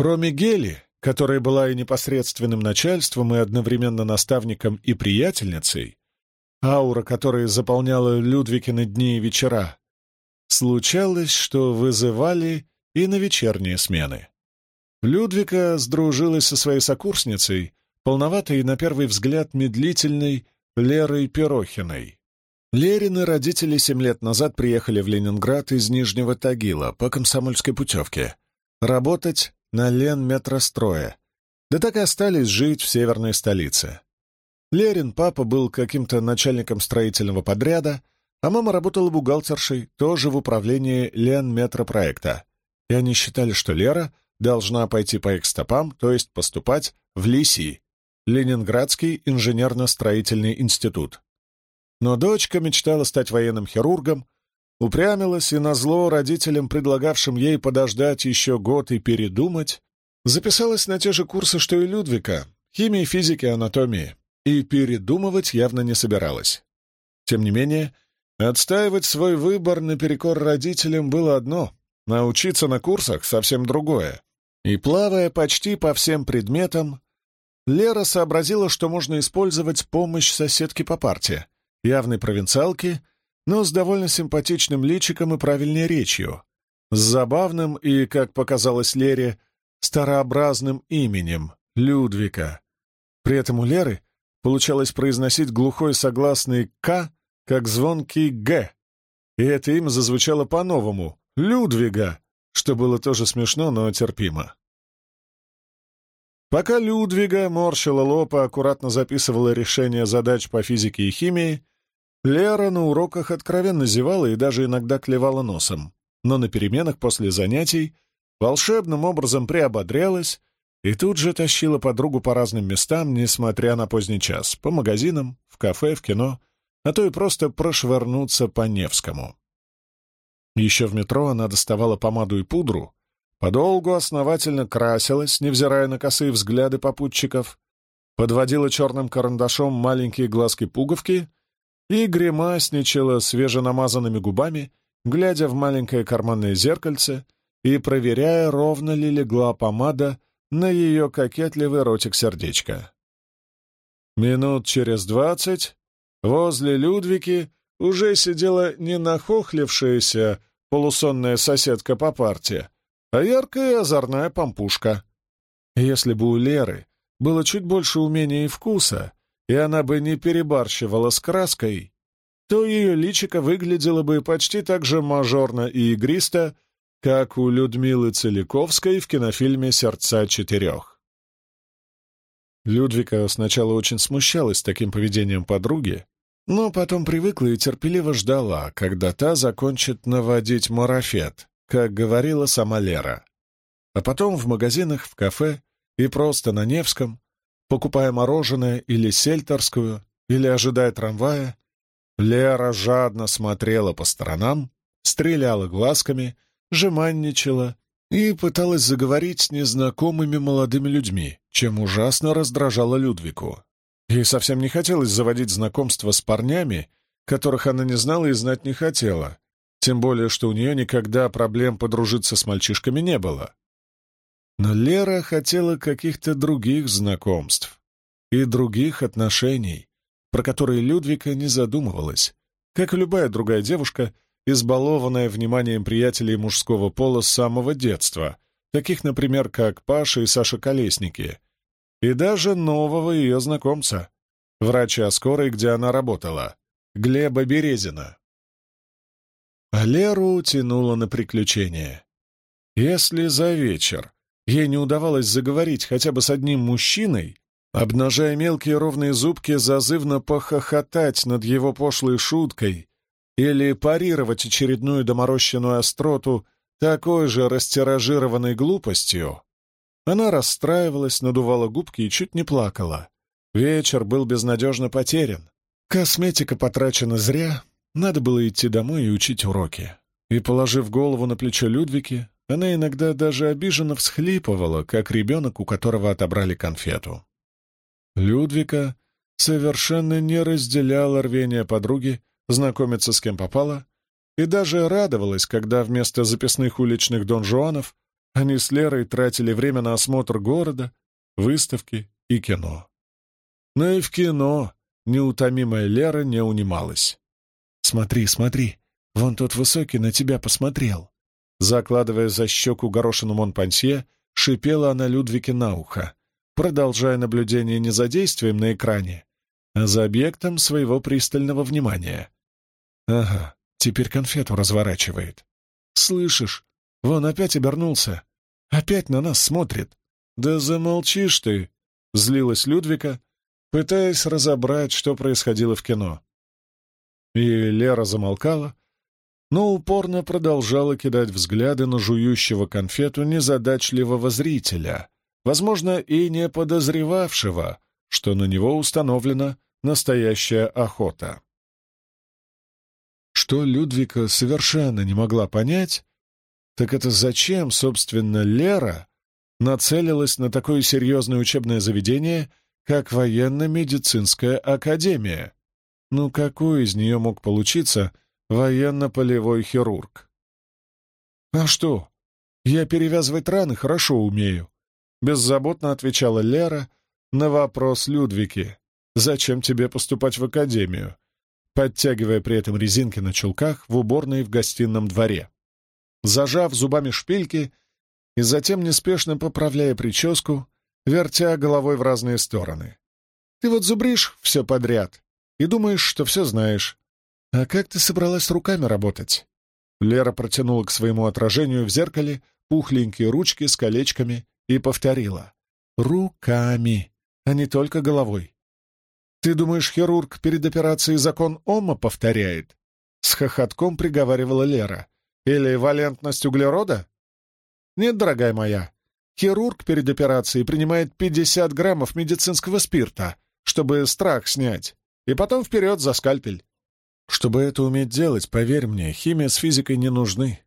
Кроме Гели, которая была и непосредственным начальством, и одновременно наставником и приятельницей, аура которой заполняла Людвикины дни и вечера, случалось, что вызывали и на вечерние смены. Людвика сдружилась со своей сокурсницей, полноватой и на первый взгляд медлительной Лерой Перохиной. Лерины родители семь лет назад приехали в Ленинград из Нижнего Тагила по комсомольской путевке работать на Ленметрострое, да так и остались жить в северной столице. Лерин папа был каким-то начальником строительного подряда, а мама работала бухгалтершей, тоже в управлении Ленметропроекта. И они считали, что Лера должна пойти по их стопам, то есть поступать в ЛИСИ, Ленинградский инженерно-строительный институт. Но дочка мечтала стать военным хирургом, упрямилась и назло родителям, предлагавшим ей подождать еще год и передумать, записалась на те же курсы, что и Людвика, химии, физики, анатомии, и передумывать явно не собиралась. Тем не менее, отстаивать свой выбор наперекор родителям было одно, научиться на курсах — совсем другое. И плавая почти по всем предметам, Лера сообразила, что можно использовать помощь соседки по парте, явной провинциалки, но с довольно симпатичным личиком и правильной речью, с забавным и, как показалось Лере, старообразным именем — Людвика. При этом у Леры получалось произносить глухой согласный «к», как звонкий «г», и это имя зазвучало по-новому — Людвига, что было тоже смешно, но терпимо. Пока Людвига морщила лоб и аккуратно записывала решения задач по физике и химии, Лера на уроках откровенно зевала и даже иногда клевала носом, но на переменах после занятий волшебным образом приободрялась и тут же тащила подругу по разным местам, несмотря на поздний час, по магазинам, в кафе, в кино, а то и просто прошвырнуться по Невскому. Еще в метро она доставала помаду и пудру, подолгу основательно красилась, невзирая на косые взгляды попутчиков, подводила черным карандашом маленькие глазки-пуговки и гримасничала свеженамазанными губами, глядя в маленькое карманное зеркальце и проверяя, ровно ли легла помада на ее кокетливый ротик сердечко. Минут через двадцать возле Людвики уже сидела не нахохлившаяся полусонная соседка по парте, а яркая озорная помпушка. Если бы у Леры было чуть больше умения и вкуса, и она бы не перебарщивала с краской, то ее личико выглядело бы почти так же мажорно и игристо, как у Людмилы Целиковской в кинофильме «Сердца четырех». Людвика сначала очень смущалась таким поведением подруги, но потом привыкла и терпеливо ждала, когда та закончит наводить марафет, как говорила сама Лера. А потом в магазинах, в кафе и просто на Невском, покупая мороженое или сельтерскую, или ожидая трамвая, Лера жадно смотрела по сторонам, стреляла глазками, жеманничала и пыталась заговорить с незнакомыми молодыми людьми, чем ужасно раздражала Людвику. Ей совсем не хотелось заводить знакомства с парнями, которых она не знала и знать не хотела, тем более, что у нее никогда проблем подружиться с мальчишками не было. Но Лера хотела каких-то других знакомств и других отношений, про которые Людвика не задумывалась, как и любая другая девушка, избалованная вниманием приятелей мужского пола с самого детства, таких, например, как Паша и Саша Колесники — и даже нового ее знакомца, врача скорой, где она работала, Глеба Березина. А Леру тянуло на приключения. Если за вечер ей не удавалось заговорить хотя бы с одним мужчиной, обнажая мелкие ровные зубки, зазывно похохотать над его пошлой шуткой или парировать очередную доморощенную остроту такой же растиражированной глупостью, она расстраивалась, надувала губки и чуть не плакала. Вечер был безнадежно потерян. Косметика потрачена зря, надо было идти домой и учить уроки. И, положив голову на плечо Людвики, она иногда даже обиженно всхлипывала, как ребенок, у которого отобрали конфету. Людвика совершенно не разделяла рвения подруги знакомиться с кем попало, и даже радовалась, когда вместо записных уличных донжуанов Они с Лерой тратили время на осмотр города, выставки и кино. Но и в кино неутомимая Лера не унималась. «Смотри, смотри, вон тот высокий на тебя посмотрел». Закладывая за щеку горошину Монпансье, шипела она Людвике на ухо, продолжая наблюдение не за действием на экране, а за объектом своего пристального внимания. «Ага, теперь конфету разворачивает. Слышишь, вон опять обернулся. Опять на нас смотрит. Да замолчишь ты!» — злилась Людвика, пытаясь разобрать, что происходило в кино. И Лера замолкала, но упорно продолжала кидать взгляды на жующего конфету незадачливого зрителя, возможно, и не подозревавшего, что на него установлена настоящая охота. Что Людвика совершенно не могла понять, так это зачем, собственно, Лера нацелилась на такое серьезное учебное заведение, как военно-медицинская академия. Ну какой из нее мог получиться военно-полевой хирург? «А что? Я перевязывать раны хорошо умею», — беззаботно отвечала Лера на вопрос Людвики. «Зачем тебе поступать в академию?» подтягивая при этом резинки на чулках в уборной в гостином дворе. Зажав зубами шпильки и затем неспешно поправляя прическу, вертя головой в разные стороны. «Ты вот зубришь все подряд и думаешь, что все знаешь. А как ты собралась руками работать?» Лера протянула к своему отражению в зеркале пухленькие ручки с колечками и повторила. «Руками, а не только головой. Ты думаешь, хирург перед операцией закон Ома повторяет?» С хохотком приговаривала Лера. «Или валентность углерода?» «Нет, дорогая моя, хирург перед операцией принимает 50 граммов медицинского спирта, чтобы страх снять, и потом вперед за скальпель. Чтобы это уметь делать, поверь мне, химия с физикой не нужны.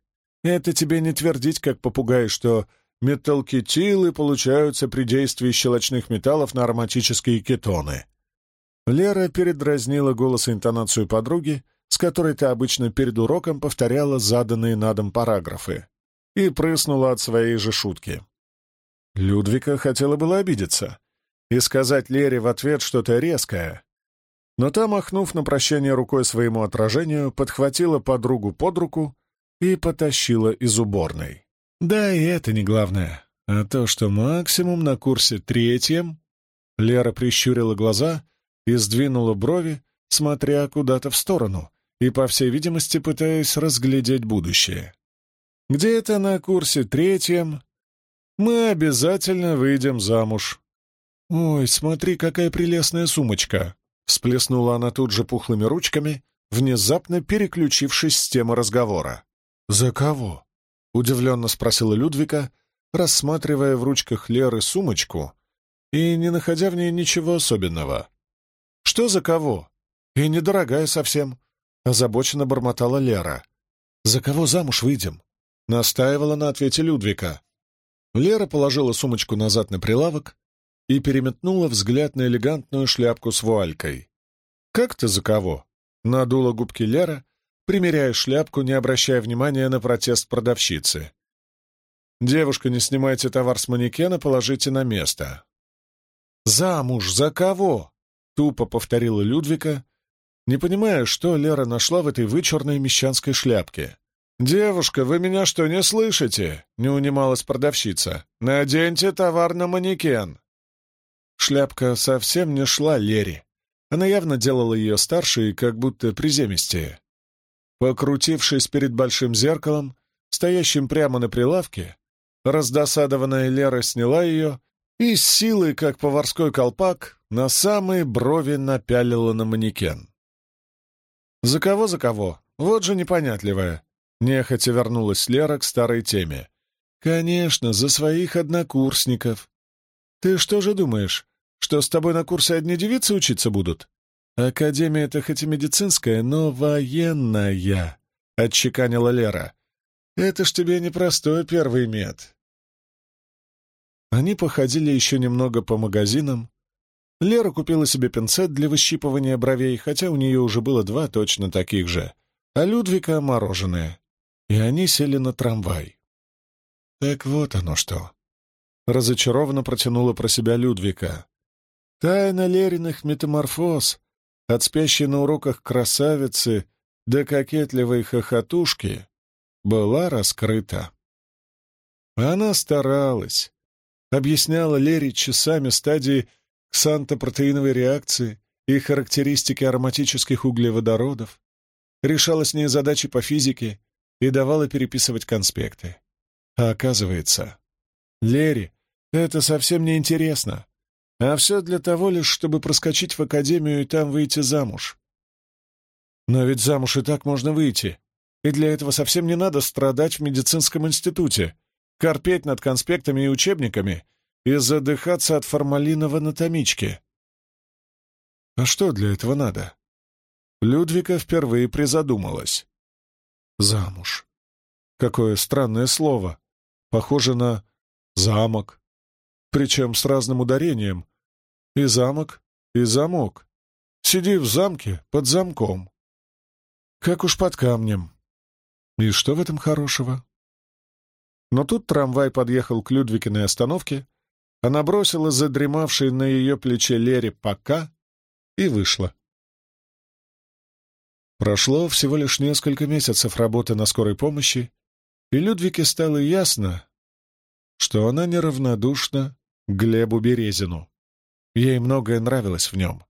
Это тебе не твердить, как попугай, что металлкетилы получаются при действии щелочных металлов на ароматические кетоны. Лера передразнила голос и интонацию подруги, с которой ты обычно перед уроком повторяла заданные на дом параграфы, и прыснула от своей же шутки. Людвика хотела было обидеться и сказать Лере в ответ что-то резкое, но та, махнув на прощание рукой своему отражению, подхватила подругу под руку и потащила из уборной. Да, и это не главное, а то, что максимум на курсе третьем... Лера прищурила глаза и сдвинула брови, смотря куда-то в сторону и, по всей видимости, пытаясь разглядеть будущее. Где-то на курсе третьем мы обязательно выйдем замуж. Ой, смотри, какая прелестная сумочка! Всплеснула она тут же пухлыми ручками, внезапно переключившись с темы разговора. «За кого?» — удивленно спросила Людвика, рассматривая в ручках Леры сумочку и не находя в ней ничего особенного. «Что за кого? И недорогая совсем», — озабоченно бормотала Лера. «За кого замуж выйдем?» — настаивала на ответе Людвика. Лера положила сумочку назад на прилавок и переметнула взгляд на элегантную шляпку с вуалькой. «Как ты за кого?» — надула губки Лера, примеряя шляпку, не обращая внимания на протест продавщицы. «Девушка, не снимайте товар с манекена, положите на место». «Замуж за кого?» — тупо повторила Людвика, не понимая, что Лера нашла в этой вычурной мещанской шляпке. «Девушка, вы меня что, не слышите?» — не унималась продавщица. «Наденьте товар на манекен». Шляпка совсем не шла Лере. Она явно делала ее старше и как будто приземистее. Покрутившись перед большим зеркалом, стоящим прямо на прилавке, раздосадованная Лера сняла ее и с силой, как поварской колпак, на самые брови напялила на манекен. «За кого, за кого? Вот же непонятливая!» Нехотя вернулась Лера к старой теме. «Конечно, за своих однокурсников. Ты что же думаешь, что с тобой на курсе одни девицы учиться будут? Академия-то хоть и медицинская, но военная», — отчеканила Лера. «Это ж тебе не простой первый мед». Они походили еще немного по магазинам. Лера купила себе пинцет для выщипывания бровей, хотя у нее уже было два точно таких же, а Людвика — мороженое. И они сели на трамвай. Так вот оно что. Разочарованно протянула про себя Людвика. Тайна Лериных метаморфоз, от спящей на уроках красавицы до кокетливой хохотушки, была раскрыта. Она старалась, объясняла Лере часами стадии ксантопротеиновой реакции и характеристики ароматических углеводородов, решала с ней задачи по физике и давала переписывать конспекты. А оказывается, Лере это совсем не интересно, а все для того лишь, чтобы проскочить в академию и там выйти замуж. Но ведь замуж и так можно выйти, и для этого совсем не надо страдать в медицинском институте, корпеть над конспектами и учебниками и задыхаться от формалина в анатомичке. А что для этого надо? Людвика впервые призадумалась. Замуж. Какое странное слово. Похоже на замок. Причем с разным ударением. И замок, и замок. Сиди в замке под замком. Как уж под камнем. И что в этом хорошего? Но тут трамвай подъехал к Людвикиной остановке, она бросила задремавшей на ее плече Лере «пока» и вышла. Прошло всего лишь несколько месяцев работы на скорой помощи, и Людвике стало ясно, что она неравнодушна Глебу Березину. Ей многое нравилось в нем.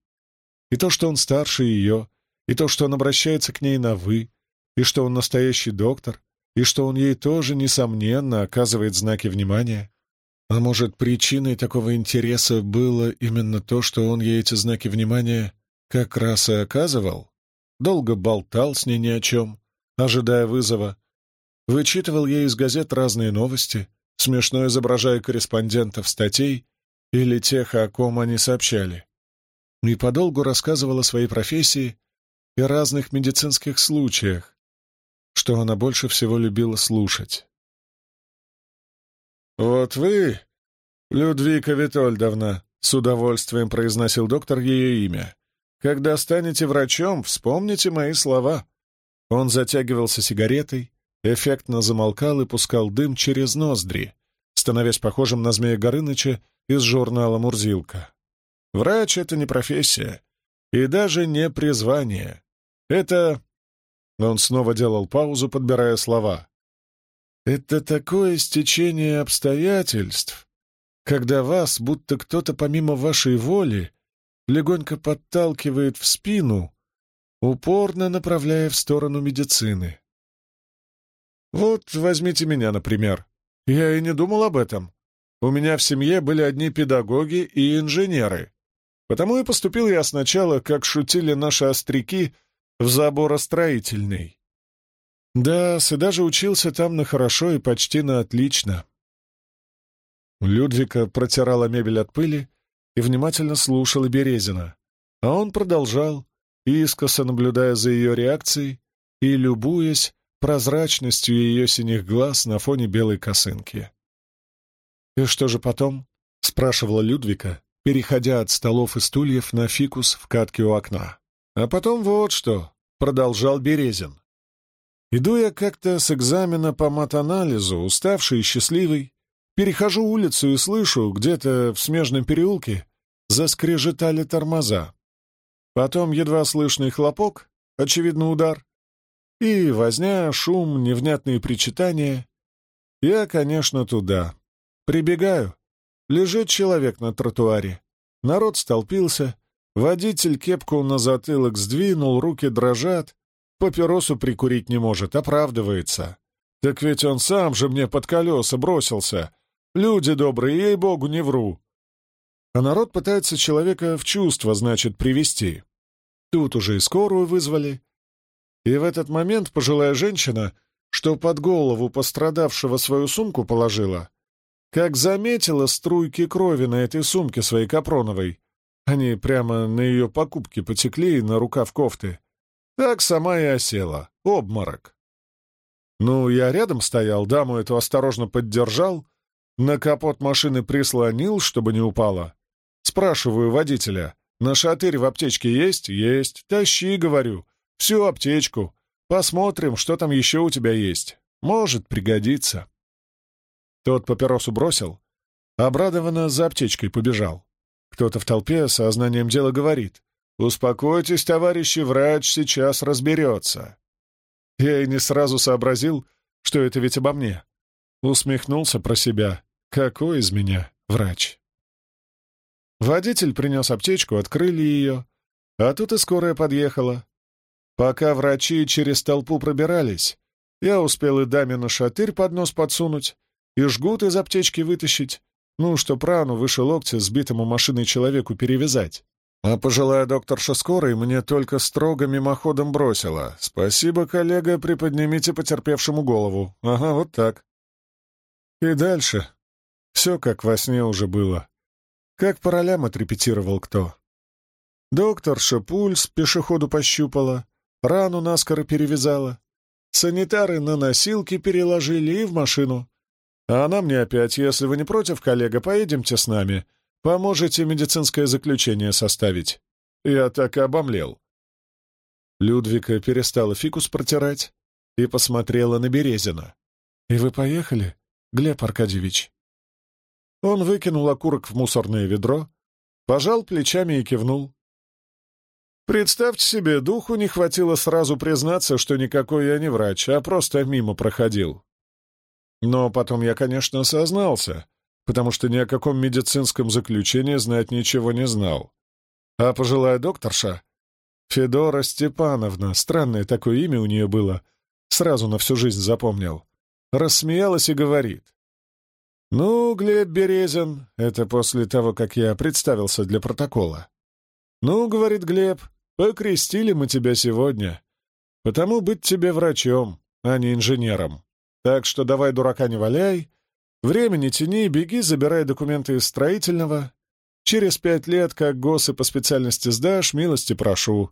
И то, что он старше ее, и то, что он обращается к ней на «вы», и что он настоящий доктор, и что он ей тоже, несомненно, оказывает знаки внимания. А может, причиной такого интереса было именно то, что он ей эти знаки внимания как раз и оказывал? долго болтал с ней ни о чем, ожидая вызова, вычитывал ей из газет разные новости, смешно изображая корреспондентов статей или тех, о ком они сообщали, и подолгу рассказывал о своей профессии и разных медицинских случаях, что она больше всего любила слушать. «Вот вы, Людвика Витольдовна», — с удовольствием произносил доктор ее имя, когда станете врачом, вспомните мои слова». Он затягивался сигаретой, эффектно замолкал и пускал дым через ноздри, становясь похожим на Змея Горыныча из журнала «Мурзилка». Врач — это не профессия и даже не призвание. Это... Он снова делал паузу, подбирая слова. Это такое стечение обстоятельств, когда вас, будто кто-то помимо вашей воли, легонько подталкивает в спину, упорно направляя в сторону медицины. Вот возьмите меня, например. Я и не думал об этом. У меня в семье были одни педагоги и инженеры. Потому и поступил я сначала, как шутили наши остряки, в заборостроительный. Да, и даже учился там на хорошо и почти на отлично. Людвика протирала мебель от пыли, и внимательно слушала Березина, а он продолжал, искоса наблюдая за ее реакцией и любуясь прозрачностью ее синих глаз на фоне белой косынки. «И что же потом?» — спрашивала Людвика, переходя от столов и стульев на фикус в катке у окна. «А потом вот что», — продолжал Березин. «Иду я как-то с экзамена по матанализу, уставший и счастливый, Перехожу улицу и слышу, где-то в смежном переулке заскрежетали тормоза. Потом едва слышный хлопок, очевидно, удар, и возня, шум, невнятные причитания. Я, конечно, туда. Прибегаю. Лежит человек на тротуаре. Народ столпился. Водитель кепку на затылок сдвинул, руки дрожат. Папиросу прикурить не может, оправдывается. Так ведь он сам же мне под колеса бросился. Люди добрые, ей-богу, не вру. А народ пытается человека в чувство, значит, привести. Тут уже и скорую вызвали. И в этот момент пожилая женщина, что под голову пострадавшего свою сумку положила, как заметила струйки крови на этой сумке своей капроновой, они прямо на ее покупки потекли и на рукав кофты, так сама и осела. Обморок. Ну, я рядом стоял, даму эту осторожно поддержал, на капот машины прислонил, чтобы не упала. Спрашиваю водителя. «На шатырь в аптечке есть?» «Есть. Тащи, — говорю. Всю аптечку. Посмотрим, что там еще у тебя есть. Может пригодиться». Тот папиросу бросил, обрадованно за аптечкой побежал. Кто-то в толпе сознанием дела говорит. «Успокойтесь, товарищи, врач сейчас разберется». Я и не сразу сообразил, что это ведь обо мне. Усмехнулся про себя. Какой из меня врач? Водитель принес аптечку, открыли ее, а тут и скорая подъехала. Пока врачи через толпу пробирались, я успел и даме на шатырь под нос подсунуть, и жгут из аптечки вытащить, ну, что прану выше локтя сбитому машиной человеку перевязать. А пожилая докторша скорой мне только строго мимоходом бросила. «Спасибо, коллега, приподнимите потерпевшему голову». Ага, вот так. И дальше. Все как во сне уже было. Как по ролям отрепетировал кто. Докторша пульс пешеходу пощупала, рану наскоро перевязала. Санитары на носилки переложили и в машину. А она мне опять, если вы не против, коллега, поедемте с нами. Поможете медицинское заключение составить. Я так и обомлел. Людвика перестала фикус протирать и посмотрела на Березина. «И вы поехали, Глеб Аркадьевич?» Он выкинул окурок в мусорное ведро, пожал плечами и кивнул. Представьте себе, духу не хватило сразу признаться, что никакой я не врач, а просто мимо проходил. Но потом я, конечно, осознался, потому что ни о каком медицинском заключении знать ничего не знал. А пожилая докторша, Федора Степановна, странное такое имя у нее было, сразу на всю жизнь запомнил, рассмеялась и говорит. «Ну, Глеб Березин, это после того, как я представился для протокола. Ну, — говорит Глеб, — покрестили мы тебя сегодня, потому быть тебе врачом, а не инженером. Так что давай дурака не валяй, времени тяни, беги, забирай документы из строительного. Через пять лет, как госы по специальности сдашь, милости прошу.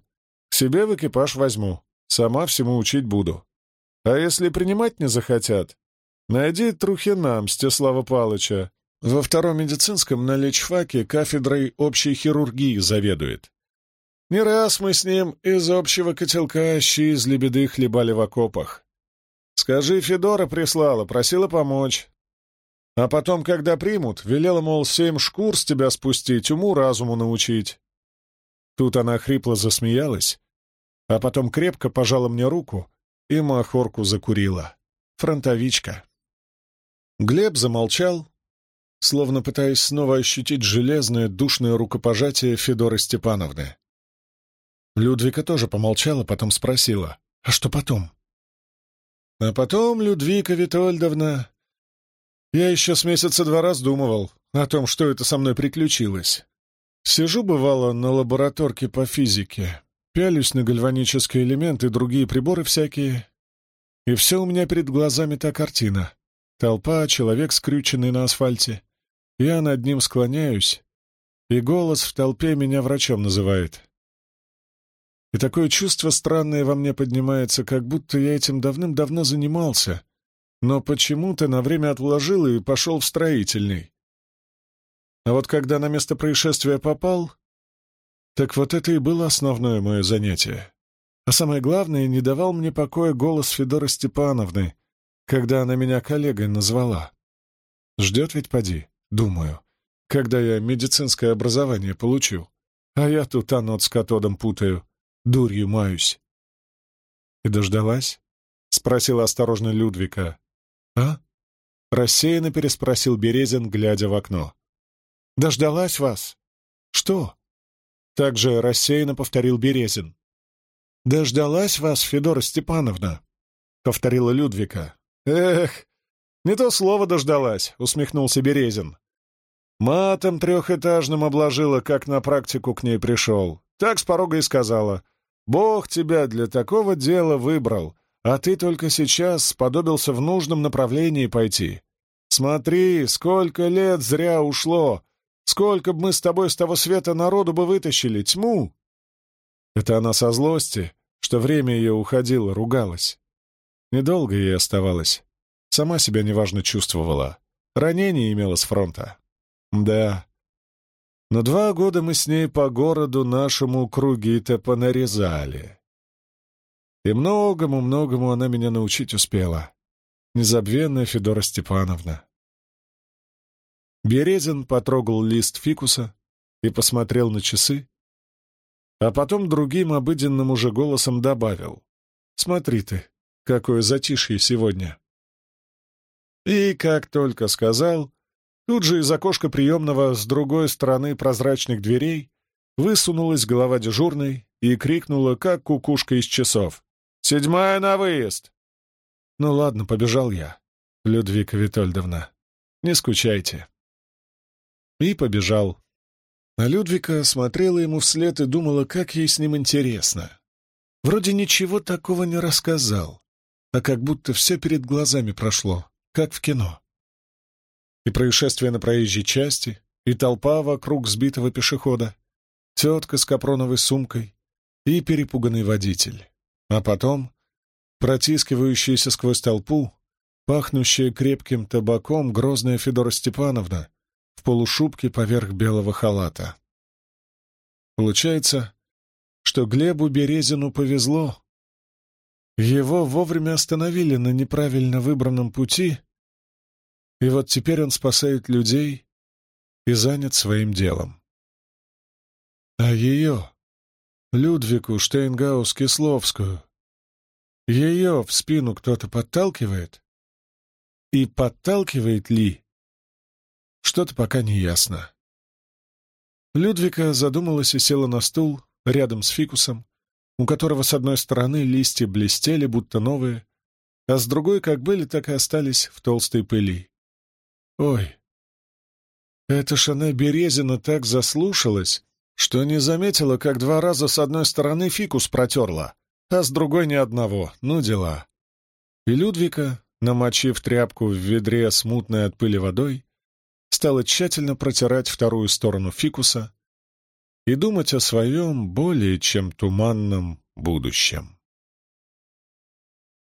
К себе в экипаж возьму, сама всему учить буду. А если принимать не захотят, Найди Трухина Мстислава Палыча. Во втором медицинском на лечфаке кафедрой общей хирургии заведует. Не раз мы с ним из общего котелка щи из лебеды хлебали в окопах. Скажи, Федора прислала, просила помочь. А потом, когда примут, велела, мол, семь шкур с тебя спустить, уму-разуму научить. Тут она хрипло засмеялась, а потом крепко пожала мне руку и махорку закурила. Фронтовичка. Глеб замолчал, словно пытаясь снова ощутить железное, душное рукопожатие Федоры Степановны. Людвика тоже помолчала, потом спросила, «А что потом?» «А потом, Людвика Витольдовна, я еще с месяца два раздумывал о том, что это со мной приключилось. Сижу, бывало, на лабораторке по физике, пялюсь на гальванические элементы другие приборы всякие, и все у меня перед глазами та картина. Толпа, человек, скрюченный на асфальте. Я над ним склоняюсь, и голос в толпе меня врачом называет. И такое чувство странное во мне поднимается, как будто я этим давным-давно занимался, но почему-то на время отложил и пошел в строительный. А вот когда на место происшествия попал, так вот это и было основное мое занятие. А самое главное, не давал мне покоя голос Федоры Степановны, когда она меня коллегой назвала. Ждет ведь поди, думаю, когда я медицинское образование получу. А я тут анод с катодом путаю, дурью маюсь. — И дождалась? — спросила осторожно Людвика. — А? — рассеянно переспросил Березин, глядя в окно. — Дождалась вас? — Что? — также рассеянно повторил Березин. — Дождалась вас, Федора Степановна, — повторила Людвика. «Эх, не то слово дождалась», — усмехнулся Березин. Матом трехэтажным обложила, как на практику к ней пришел. Так с порога и сказала. «Бог тебя для такого дела выбрал, а ты только сейчас сподобился в нужном направлении пойти. Смотри, сколько лет зря ушло, сколько бы мы с тобой с того света народу бы вытащили, тьму!» Это она со злости, что время ее уходило, ругалась. Недолго ей оставалось. Сама себя неважно чувствовала. Ранение имела с фронта. Да. Но два года мы с ней по городу нашему круги-то понарезали. И многому-многому она меня научить успела. Незабвенная Федора Степановна. Березин потрогал лист фикуса и посмотрел на часы, а потом другим обыденным уже голосом добавил. «Смотри ты, какое затишье сегодня!» И, как только сказал, тут же из окошка приемного с другой стороны прозрачных дверей высунулась голова дежурной и крикнула, как кукушка из часов. «Седьмая на выезд!» «Ну ладно, побежал я, Людвика Витольдовна. Не скучайте». И побежал. А Людвика смотрела ему вслед и думала, как ей с ним интересно. Вроде ничего такого не рассказал, а как будто все перед глазами прошло, как в кино. И происшествие на проезжей части, и толпа вокруг сбитого пешехода, тетка с капроновой сумкой и перепуганный водитель. А потом протискивающаяся сквозь толпу, пахнущая крепким табаком грозная Федора Степановна в полушубке поверх белого халата. Получается, что Глебу Березину повезло. Его вовремя остановили на неправильно выбранном пути, и вот теперь он спасает людей и занят своим делом. А ее, Людвику Штейнгаус-Кисловскую, ее в спину кто-то подталкивает? И подталкивает ли? Что-то пока не ясно. Людвика задумалась и села на стул рядом с фикусом, у которого с одной стороны листья блестели, будто новые, а с другой как были, так и остались в толстой пыли. Ой, эта Шане Березина так заслушалась, что не заметила, как два раза с одной стороны фикус протерла, а с другой ни одного, ну дела. И Людвика, намочив тряпку в ведре с мутной от пыли водой, стала тщательно протирать вторую сторону фикуса и думать о своем более чем туманном будущем.